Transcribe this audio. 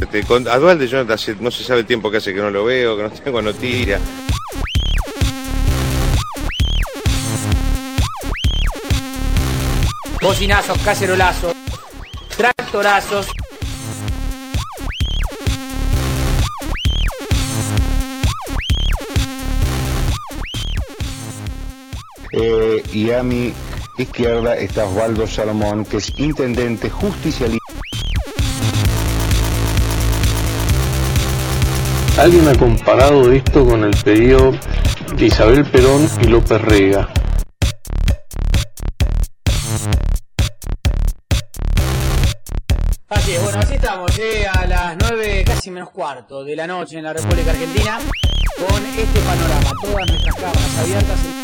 Este, con, a Dualde yo no, hace- no se sabe el tiempo que hace que no lo veo, que no tengo noticias. Bocinazos, cacerolazos, tractorazos. Eh, y a mi izquierda está Osvaldo Salomón, que es intendente justicialista. Alguien ha comparado esto con el periodo de Isabel Perón y López Rega. Así es, bueno, así estamos, eh, a las 9, casi menos cuarto de la noche en la República Argentina, con este panorama, todas nuestras cámaras abiertas.